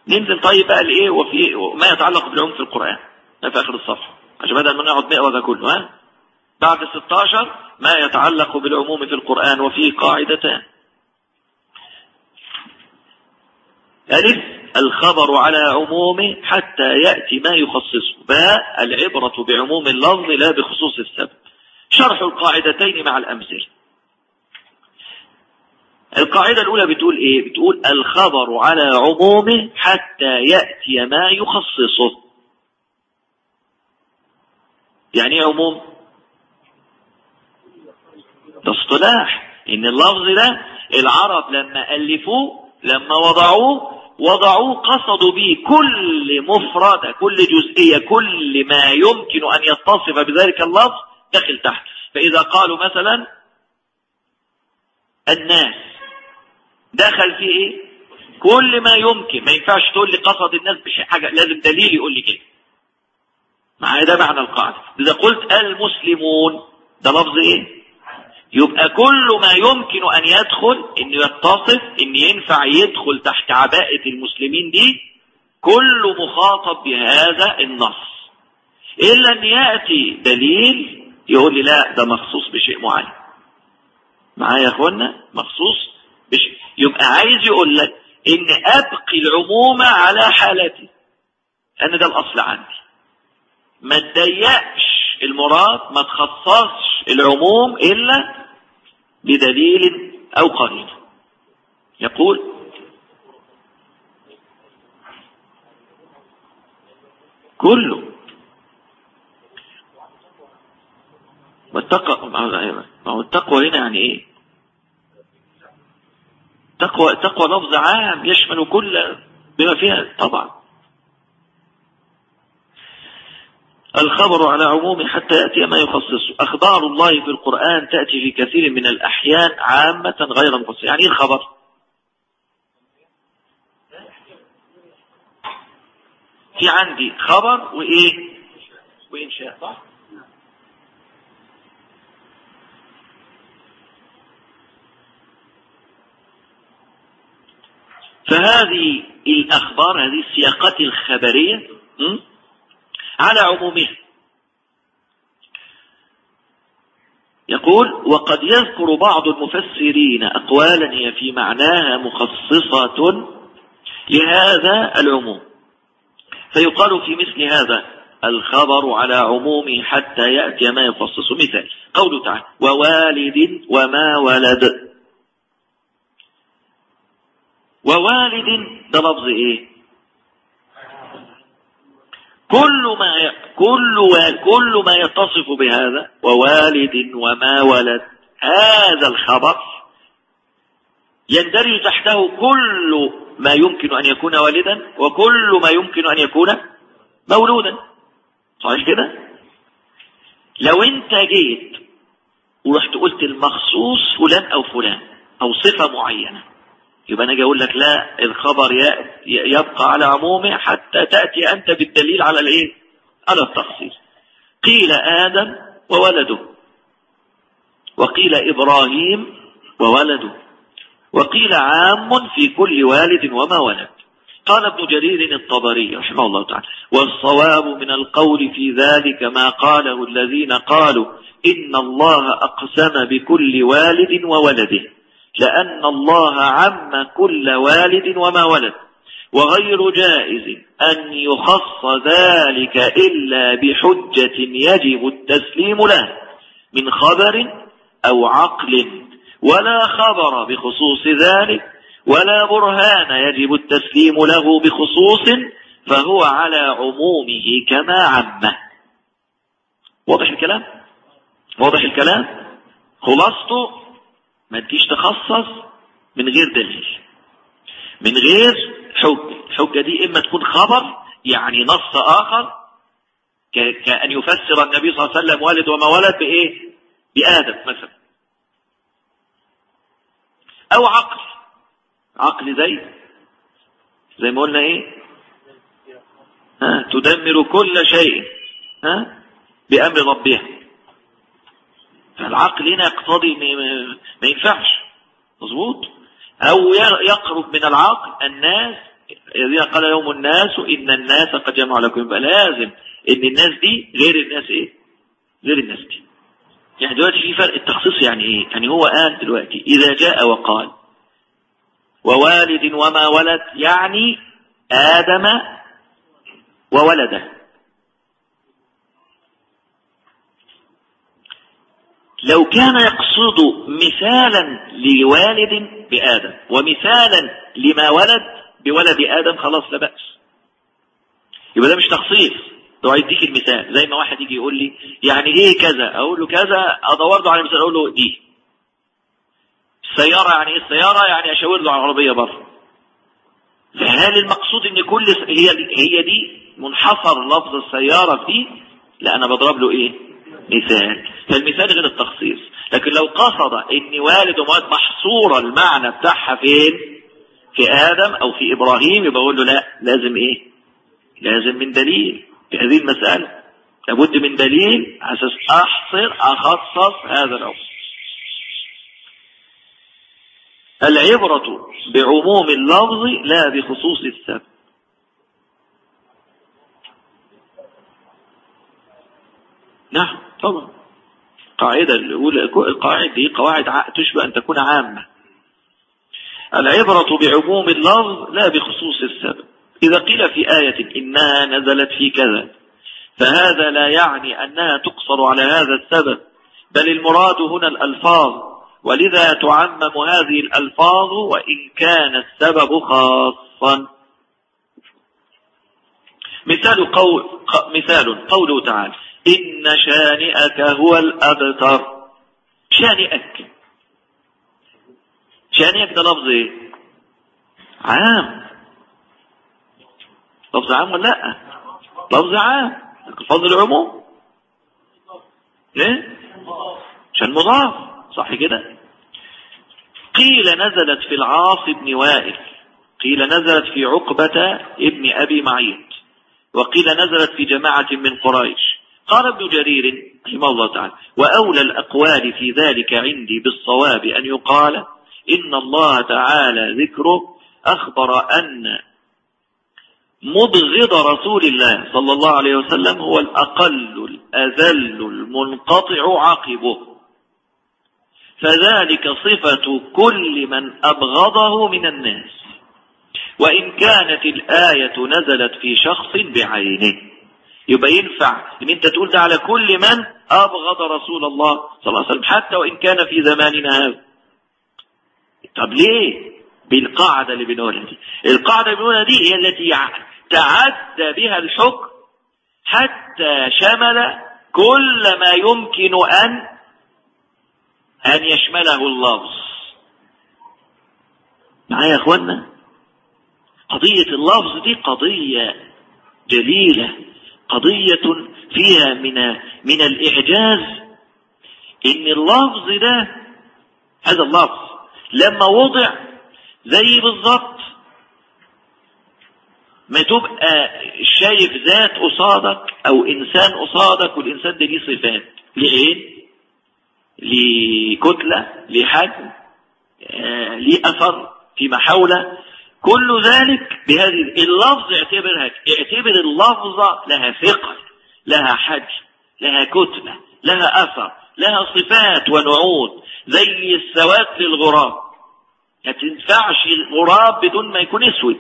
ننزل طيب بقى لإيه؟ وفي ما يتعلق بالعموم في القرآن. ده في آخر الصفحة. عشان بدل ما نقعد نقرا ده كله ها؟ بعد 16 ما يتعلق بالعموم في القرآن وفيه قاعدتان. ألف الخبر على عمومه حتى يأتي ما يخصصه. باء العبرة بعموم اللفظ لا بخصوص السبب. شرح القاعدتين مع الأمثلة. القاعدة الأولى بتقول إيه؟ بتقول الخبر على عمومه حتى يأتي ما يخصصه. يعني إيه عموم؟ ده اصطلاح. إن اللفظ ده العرب لما ألفوه لما وضعوه وضعوه قصدوا به كل مفردة كل جزئية كل ما يمكن أن يتصف بذلك اللفظ داخل تحت. فإذا قالوا مثلا الناس دخل فيه إيه؟ كل ما يمكن. ما ينفعش تقول لي قصد الناس بشيء حاجة. لازم دليل يقول لي كده. معايا ده معنى القاعدة. إذا قلت المسلمون ده لفظ إيه؟ يبقى كل ما يمكن أن يدخل أن يتصف أن ينفع يدخل تحت عباءة المسلمين دي كل مخاطب بهذا النص. إلا أن يأتي دليل يقول لي لا ده مخصوص بشيء معين. معايا يا أخوانا؟ مخصوص بشيء يبقى عايز يقول لك إن أبقي العموم على حالتي. أنا ده الأصل عندي. ما تضيقش المراد ما تخصصش العموم إلا بدليل أو قرينة. يقول كله. والتقوى ما هو التقوى هنا يعني إيه؟ تقوى تقوى لفظ عام يشمل كل بما فيها طبعا. الخبر على عموم حتى يأتي ما يخصصه أخبار الله في القرآن تأتي في كثير من الأحيان عامة غير مخصصة يعني إيه الخبر؟ في عندي خبر وإيه؟ وإنشاء صح؟ فهذه الأخبار هذه السياقات الخبرية على عمومها. يقول وقد يذكر بعض المفسرين أقوالا هي في معناها مخصصة لهذا العموم. فيقال في مثل هذا الخبر على عمومه حتى يأتي ما يخصص مثال. قوله تعالى ووالد وما ولد. ووالد ده لفظ إيه كل ما. كل. كل ما يتصف بهذا ووالد وما ولد هذا الخبر يندرج تحته كل ما يمكن أن يكون والدا وكل ما يمكن أن يكون مولودا صحيح كده لو أنت جيت ورحت قلت المخصوص فلان أو فلان أو صفة معينة يبقى أنا أجي أقول لك لا الخبر يبقى على عمومه حتى تأتي أنت بالدليل على الإيه؟ على التخصيص قيل آدم وولده. وقيل إبراهيم وولده. وقيل عام في كل والد وما ولد. قال ابن جرير الطبري رحمه الله تعالى والصواب من القول في ذلك ما قاله الذين قالوا إن الله أقسم بكل والد وولده. لأن الله عم كل والد وما ولد وغير جائز أن يخص ذلك إلا بحجة يجب التسليم له من خبر أو عقل ولا خبر بخصوص ذلك ولا برهان يجب التسليم له بخصوص فهو على عمومه كما عمه. واضح الكلام؟ واضح الكلام؟ خلاصته ما تجيش تخصص من غير دليل من غير حجة. الحجة دي إما تكون خبر يعني نص آخر كأن يفسر النبي صلى الله عليه وسلم والد وما ولد بإيه؟ بآدم مثلا. أو عقل عقل زي زي ما قلنا إيه؟ ها تدمر كل شيء ها بأمر ربها. فالعقل هنا يقتضي ما ينفعش. مظبوط؟ أو يقرب من العقل الناس إذا قال يوم الناس إن الناس قد جمعوا لكم. يبقى لازم إن الناس دي غير الناس إيه؟ غير الناس دي. يعني دلوقتي في فرق التخصيص يعني إيه؟ يعني هو قال دلوقتي إذا جاء وقال ووالد وما ولد يعني آدم وولده. لو كان يقصد مثالا لوالد بآدم ومثالا لما ولد بولد آدم خلاص لا بأس. يبقى ده مش تخصيص ده يديك المثال. زي ما واحد يجي يقول لي يعني إيه كذا؟ أقول له كذا ادور له على مثال أقول له دي. السيارة يعني إيه السيارة؟ يعني أشاور له على العربية بره فهل المقصود إن كل هي هي دي منحصر لفظ السيارة فيه؟ لا أنا بضرب له إيه؟ مثال فالمثال غير التخصيص. لكن لو قصد إن والد وموالد محصورة المعنى بتاعها فين؟ في آدم أو في إبراهيم يبقى أقول له لا لازم إيه؟ لازم من دليل في هذه المسألة. لابد من دليل أساس أحصر أخصص هذا الامر العبرة بعموم اللفظ لا بخصوص السبب. نعم طبعا. قاعدة الأولى القاعدة دي قواعد تشبه أن تكون عامة. العبرة بعموم اللفظ لا بخصوص السبب. إذا قيل في آية إنها نزلت في كذا فهذا لا يعني أنها تقصر على هذا السبب بل المراد هنا الألفاظ. ولذا تعمم هذه الألفاظ وإن كان السبب خاصا. مثال قول مثال قوله تعالى إن شانئك هو الأبتر. شانئك. شانئك ده لفظ إيه؟ عام. لفظ عام ولا لأ؟ لفظ عام. لفظ العموم. ليه عشان مضاف. صح كده؟ قيل نزلت في العاص بن وائل. قيل نزلت في عقبة ابن أبي معيط. وقيل نزلت في جماعة من قريش. قال ابن جرير رحمه الله تعالى وأولى الأقوال في ذلك عندي بالصواب أن يقال إن الله تعالى ذكره أخبر أن مبغض رسول الله صلى الله عليه وسلم هو الأقل الأذل المنقطع عقبه فذلك صفة كل من أبغضه من الناس وإن كانت الآية نزلت في شخص بعينه. يبقى ينفع إن أنت تقول ده على كل من أبغض رسول الله صلى الله عليه وسلم حتى وإن كان في زماننا هذا. طب ليه بالقاعدة اللي بنقولها دي؟ القاعدة اللي بنقولها دي هي التي تعدى بها الحكم حتى شمل كل ما يمكن أن أن يشمله اللفظ معايا يا أخوانا قضية اللفظ دي قضية جليلة. قضية فيها من من الإعجاز إن اللفظ ده هذا اللفظ لما وضع زي بالظبط ما تبقى شايف ذات قصادك أو إنسان قصادك والإنسان ده ليه صفات. لعين لكتلة لحجم آه ليه أثر فيما حوله كل ذلك بهذه اللفظ اعتبرها اعتبر اللفظة لها ثقل لها حجم لها كتلة لها أثر لها صفات ونعود زي السواد للغراب ما تنفعش الغراب بدون ما يكون أسود.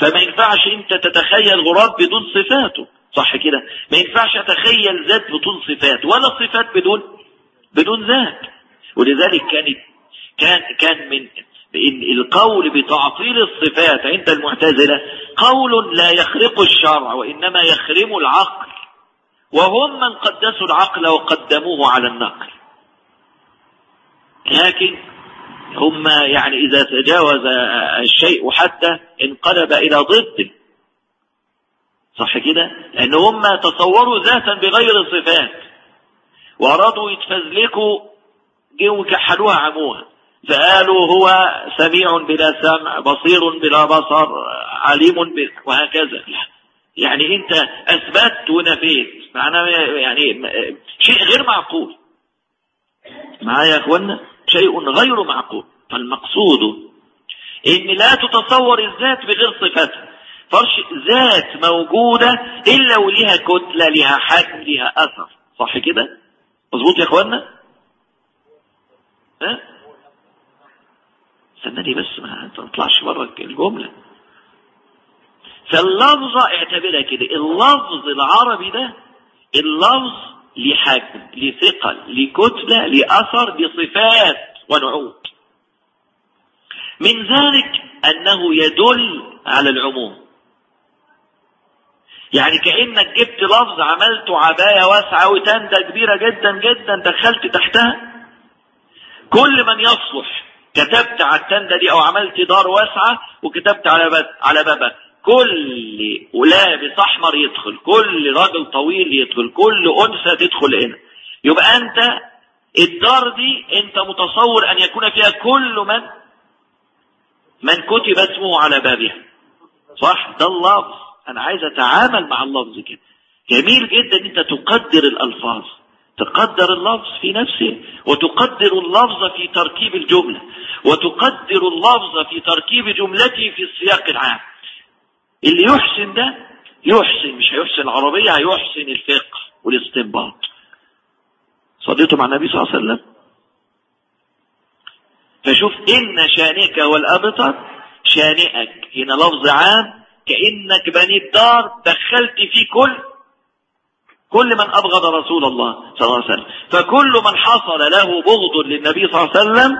فما ينفعش أنت تتخيل غراب بدون صفاته. صح كده؟ ما ينفعش أتخيل ذات بدون صفات ولا صفات بدون بدون ذات. ولذلك كانت كان كان من القول بتعطيل الصفات عند المعتزلة قول لا يخرق الشرع وإنما يخرم العقل وهم من قدسوا العقل وقدموه على النقل. لكن هم يعني إذا تجاوز الشيء حتى انقلب إلى ضده صح كده؟ لأن هم تصوروا ذاتا بغير صفات وأرادوا يتفزلكوا جوا كحلوها عموها. فقالوا هو سميع بلا سمع بصير بلا بصر عليم بلا وهكذا. يعني انت اثبتت ونفيت معناه يعني شيء غير معقول. معايا يا اخوانا؟ شيء غير معقول. فالمقصود ان لا تتصور الذات بغير صفتها فرش ذات موجودة إلا وليها كتلة لها حجم لها أثر. صح كده؟ مظبوط يا اخوانا؟ ها؟ استناني بس ما تطلعش بره الجملة. فاللفظة اعتبرها كده. اللفظ العربي ده اللفظ لحجم لثقل لكتلة لأثر لصفات ونعود. من ذلك أنه يدل على العموم. يعني كأنك جبت لفظ عملته عباية واسعة وتندة كبيرة جدا جدا دخلت تحتها. كل من يصلح كتبت على التندة دي أو عملت دار واسعة وكتبت على باب على بابها. كل ولابس احمر يدخل كل راجل طويل يدخل كل أنثى تدخل هنا. يبقى أنت الدار دي أنت متصور أن يكون فيها كل من؟ من كتب اسمه على بابها. صح؟ ده اللفظ. أنا عايز أتعامل مع اللفظ كده. جميل جدا أنت تقدر الألفاظ. تقدر اللفظ في نفسه وتقدر اللفظ في تركيب الجملة وتقدر اللفظ في تركيب جملته في السياق العام. اللي يحسن ده يحسن مش هيحسن العربية هيحسن الفقه والاستنباط. صديته مع النبي صلى الله عليه وسلم؟ فشوف إن شانئك هو الأبتر شانئك. هنا لفظ عام كأنك بني الدار دخلت فيه كل كل من أبغض رسول الله صلى الله عليه وسلم. فكل من حصل له بغض للنبي صلى الله عليه وسلم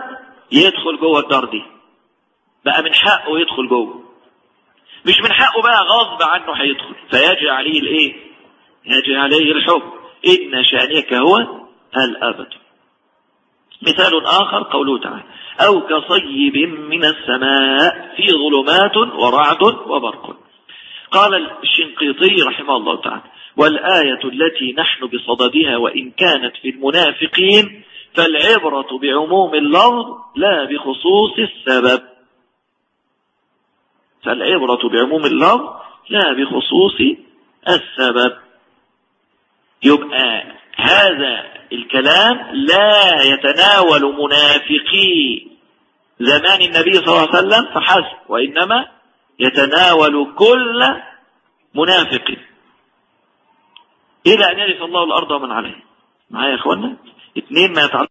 يدخل جوه الدار دي. بقى من حقه يدخل جوه. مش من حقه بقى غصب عنه هيدخل. فيجي عليه الايه؟ يجي عليه الحكم. إن شأنك هو الأبد. مثال آخر قوله تعالى أو كصيب من السماء في ظلمات ورعد وبرق. قال الشنقيطي رحمه الله تعالى والآية التي نحن بصددها وإن كانت في المنافقين فالعبرة بعموم اللفظ لا بخصوص السبب. فالعبرة بعموم اللفظ لا بخصوص السبب. يبقى هذا الكلام لا يتناول منافقي زمان النبي صلى الله عليه وسلم فحسب وإنما يتناول كل منافق. إلى أن يرث الله الأرض ومن عليها معايا يا إخوانا اثنين ما يتعلق